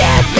y e i s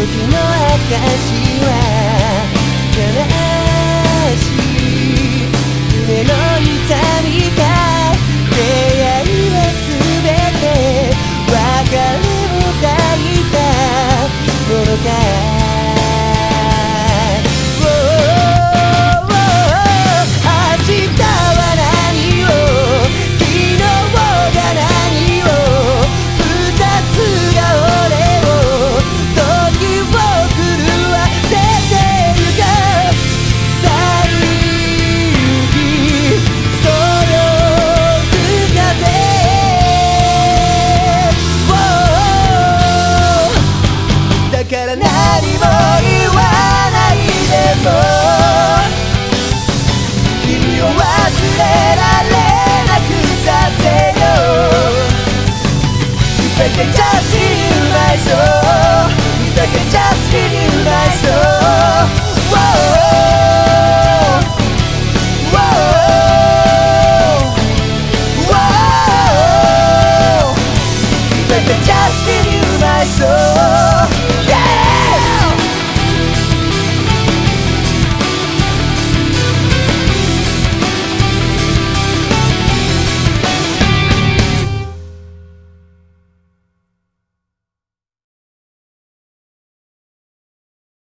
時の証 that just you just Whoa